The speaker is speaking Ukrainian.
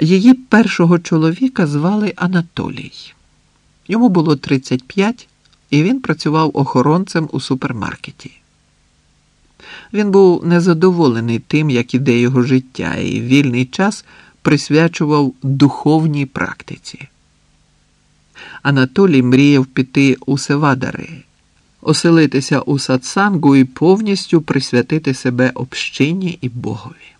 Її першого чоловіка звали Анатолій. Йому було 35, і він працював охоронцем у супермаркеті. Він був незадоволений тим, як іде його життя, і вільний час присвячував духовній практиці. Анатолій мріяв піти у Севадари, оселитися у сатсангу і повністю присвятити себе общині і Богові.